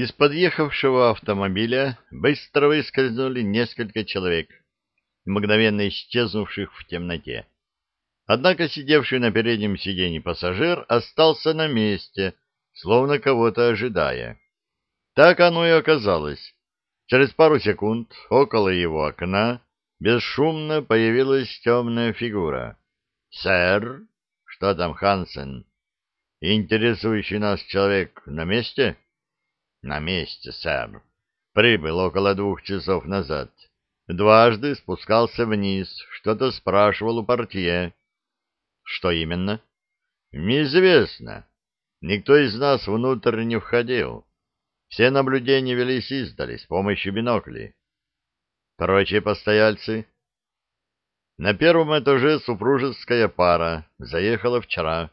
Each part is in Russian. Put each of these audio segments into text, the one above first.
Из подъехавшего автомобиля быстро выскользнули несколько человек, мгновенно исчезнувших в темноте. Однако сидевший на переднем сиденье пассажир остался на месте, словно кого-то ожидая. Так оно и оказалось. Через пару секунд около его окна бесшумно появилась темная фигура. «Сэр? Что там, Хансен? Интересующий нас человек на месте?» На месте, сэр. Прибыл около двух часов назад. Дважды спускался вниз, что-то спрашивал у портье. Что именно? Неизвестно. Никто из нас внутрь не входил. Все наблюдения велись издали с помощью биноклей. Прочие постояльцы? На первом этаже супружеская пара заехала вчера.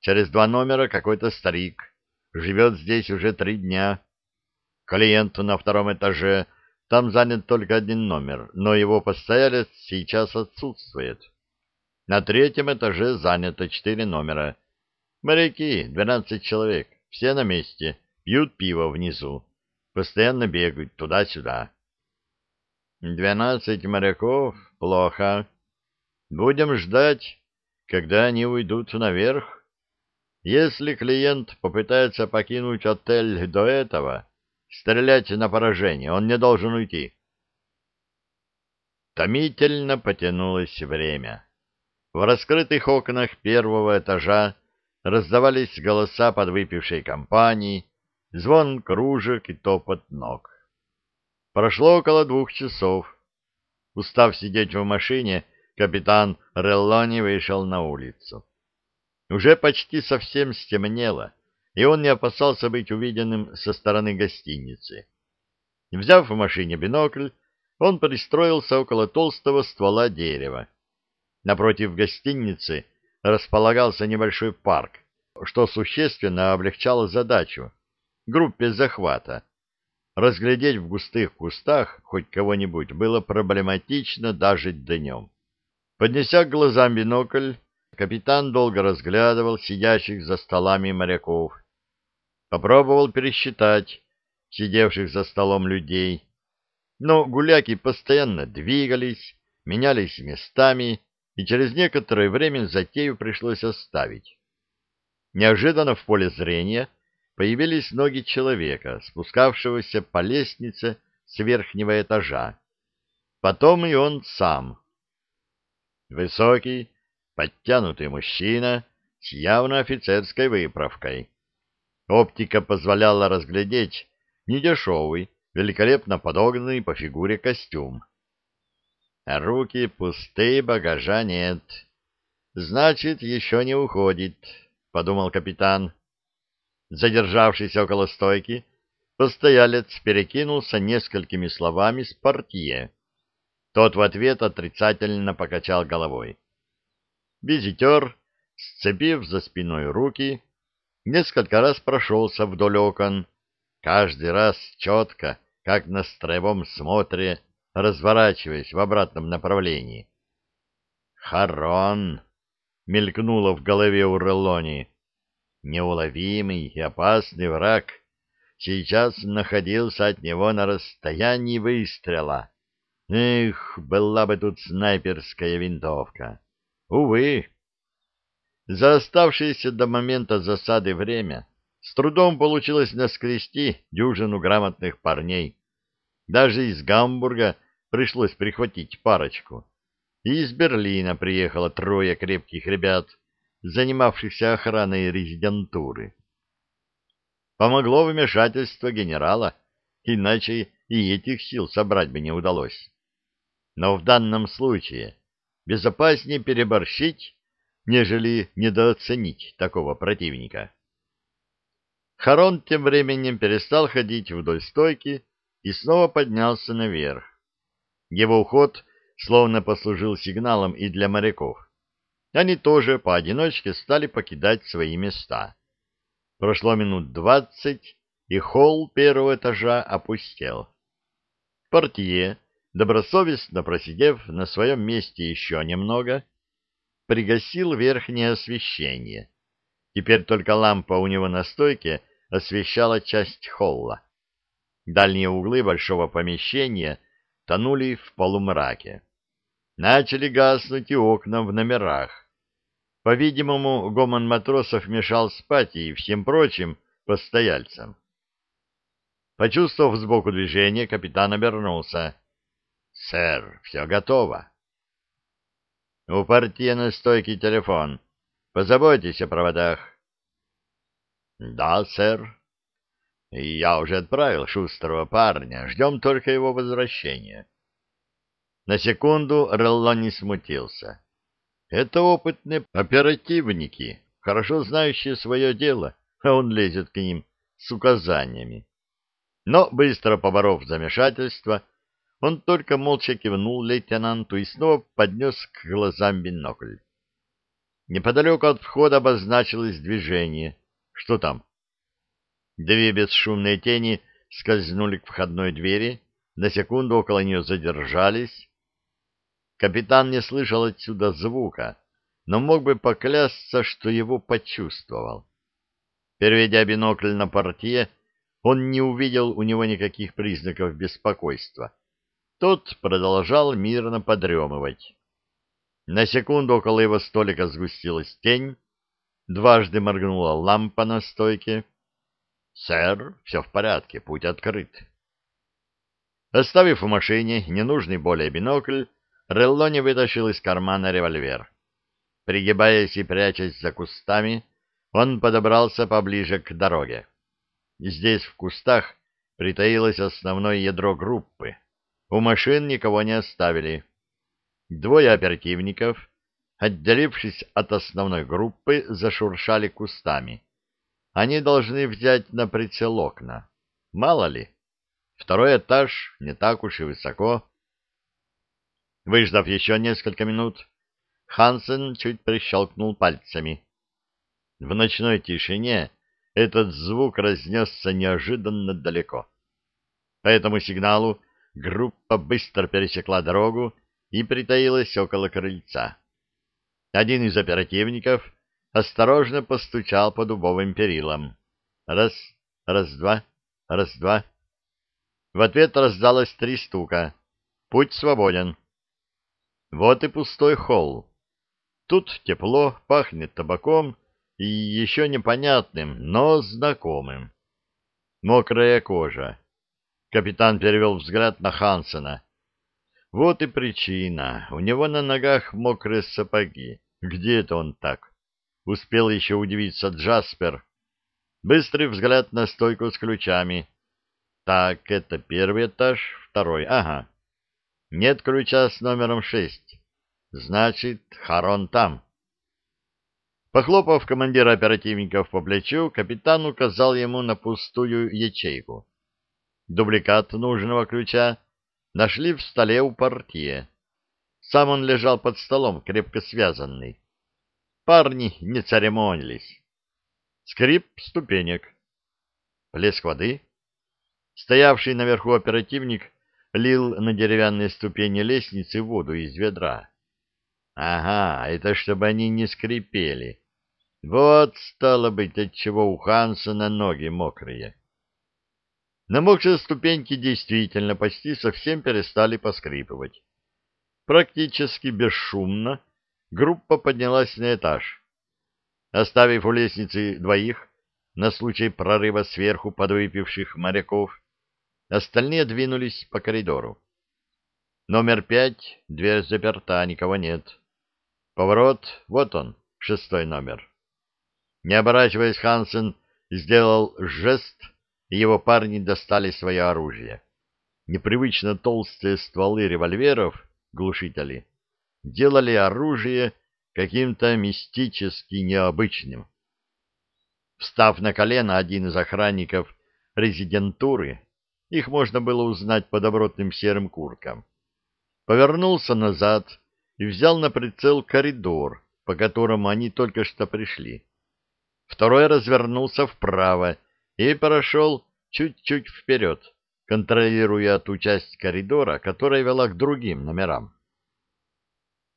Через два номера какой-то старик живет здесь уже три дня. Клиент на втором этаже, там занят только один номер, но его постоялец сейчас отсутствует. На третьем этаже занято четыре номера. Моряки, двенадцать человек, все на месте, пьют пиво внизу, постоянно бегают туда-сюда. Двенадцать моряков? Плохо. Будем ждать, когда они уйдут наверх. Если клиент попытается покинуть отель до этого, стрелять на поражение, он не должен уйти. Томительно потянулось время. В раскрытых окнах первого этажа раздавались голоса подвыпившей компании, звон кружек и топот ног. Прошло около двух часов. Устав сидеть в машине, капитан Реллони вышел на улицу. Уже почти совсем стемнело, и он не опасался быть увиденным со стороны гостиницы. Взяв в машине бинокль, он пристроился около толстого ствола дерева. Напротив гостиницы располагался небольшой парк, что существенно облегчало задачу группе захвата. Разглядеть в густых кустах хоть кого-нибудь было проблематично даже днем. Поднеся к глазам бинокль, Капитан долго разглядывал сидящих за столами моряков. Попробовал пересчитать сидевших за столом людей. Но гуляки постоянно двигались, менялись местами, и через некоторое время затею пришлось оставить. Неожиданно в поле зрения появились ноги человека, спускавшегося по лестнице с верхнего этажа. Потом и он сам. Высокий, подтянутый мужчина с явно офицерской выправкой. Оптика позволяла разглядеть недешевый, великолепно подогнанный по фигуре костюм. Руки пустые, багажа нет. Значит, еще не уходит, — подумал капитан. Задержавшись около стойки, постоялец перекинулся несколькими словами с портье. Тот в ответ отрицательно покачал головой. Визитер, сцепив за спиной руки, несколько раз прошелся вдоль окон, каждый раз четко, как на строевом смотре, разворачиваясь в обратном направлении. «Харон!» — мелькнуло в голове у Релони. Неуловимый и опасный враг сейчас находился от него на расстоянии выстрела. Эх, была бы тут снайперская винтовка! Увы. За оставшееся до момента засады время с трудом получилось наскрести дюжину грамотных парней. Даже из Гамбурга пришлось прихватить парочку. И из Берлина приехало трое крепких ребят, занимавшихся охраной резидентуры. Помогло вмешательство генерала, иначе и этих сил собрать бы не удалось. Но в данном случае безопаснее переборщить, нежели недооценить такого противника. Харон тем временем перестал ходить вдоль стойки и снова поднялся наверх. Его уход словно послужил сигналом и для моряков. Они тоже поодиночке стали покидать свои места. Прошло минут двадцать, и холл первого этажа опустел. Портье добросовестно просидев на своем месте еще немного, пригасил верхнее освещение. Теперь только лампа у него на стойке освещала часть холла. Дальние углы большого помещения тонули в полумраке. Начали гаснуть и окна в номерах. По-видимому, гомон матросов мешал спать и всем прочим постояльцам. Почувствовав сбоку движение, капитан обернулся. — Сэр, все готово. — У партии на стойке телефон. Позаботьтесь о проводах. — Да, сэр. Я уже отправил шустрого парня. Ждем только его возвращения. На секунду Релло не смутился. Это опытные оперативники, хорошо знающие свое дело, а он лезет к ним с указаниями. Но, быстро поборов замешательство, он только молча кивнул лейтенанту и снова поднес к глазам бинокль. Неподалеку от входа обозначилось движение. Что там? Две бесшумные тени скользнули к входной двери, на секунду около нее задержались. Капитан не слышал отсюда звука, но мог бы поклясться, что его почувствовал. Переведя бинокль на портье, он не увидел у него никаких признаков беспокойства. Тот продолжал мирно подремывать. На секунду около его столика сгустилась тень, дважды моргнула лампа на стойке. «Сэр, все в порядке, путь открыт». Оставив в машине ненужный более бинокль, Реллони вытащил из кармана револьвер. Пригибаясь и прячась за кустами, он подобрался поближе к дороге. Здесь, в кустах, притаилось основное ядро группы. У машин никого не оставили. Двое оперативников, отделившись от основной группы, зашуршали кустами. Они должны взять на прицел окна. Мало ли. Второй этаж не так уж и высоко. Выждав еще несколько минут, Хансен чуть прищелкнул пальцами. В ночной тишине этот звук разнесся неожиданно далеко. По этому сигналу группа быстро пересекла дорогу и притаилась около крыльца. Один из оперативников осторожно постучал по дубовым перилам. Раз, раз-два, раз-два. В ответ раздалось три стука. Путь свободен. Вот и пустой холл. Тут тепло, пахнет табаком и еще непонятным, но знакомым. Мокрая кожа. Капитан перевел взгляд на Хансена. Вот и причина. У него на ногах мокрые сапоги. Где это он так? Успел еще удивиться Джаспер. Быстрый взгляд на стойку с ключами. Так, это первый этаж, второй. Ага. Нет ключа с номером шесть. Значит, Харон там. Похлопав командира оперативников по плечу, капитан указал ему на пустую ячейку. Дубликат нужного ключа нашли в столе у портье. Сам он лежал под столом, крепко связанный. Парни не церемонились. Скрип ступенек. Плеск воды. Стоявший наверху оперативник лил на деревянные ступени лестницы воду из ведра. Ага, это чтобы они не скрипели. Вот, стало быть, отчего у Хансона ноги мокрые. Намокшие ступеньки действительно почти совсем перестали поскрипывать. Практически бесшумно группа поднялась на этаж. Оставив у лестницы двоих, на случай прорыва сверху подвыпивших моряков, остальные двинулись по коридору. Номер пять, дверь заперта, никого нет. Поворот, вот он, шестой номер. Не оборачиваясь, Хансен сделал жест, его парни достали свое оружие. Непривычно толстые стволы револьверов, глушители, делали оружие каким-то мистически необычным. Встав на колено, один из охранников резидентуры, их можно было узнать по добротным серым курткам, повернулся назад и взял на прицел коридор, по которому они только что пришли. Второй развернулся вправо и прошел чуть-чуть вперед, контролируя ту часть коридора, которая вела к другим номерам.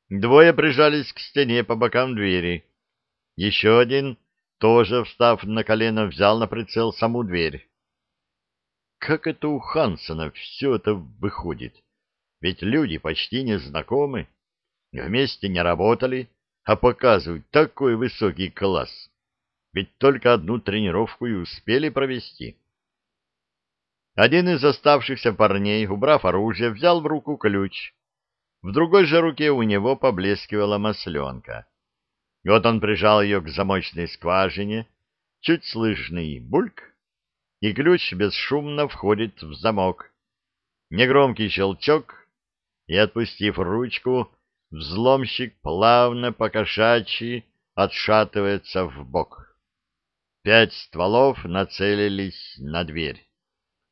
Двое прижались к стене по бокам двери. Еще один, тоже встав на колено, взял на прицел саму дверь. как это у Хансона все это выходит? Ведь люди почти не знакомы, вместе не работали, а показывают такой высокий класс. Ведь только одну тренировку и успели провести. Один из оставшихся парней, убрав оружие, взял в руку ключ. В другой же руке у него поблескивала масленка. И вот он прижал ее к замочной скважине, чуть слышный бульк, и ключ бесшумно входит в замок. Негромкий щелчок, и, отпустив ручку, взломщик плавно покошачьи отшатывается в бок. Пять стволов нацелились на дверь.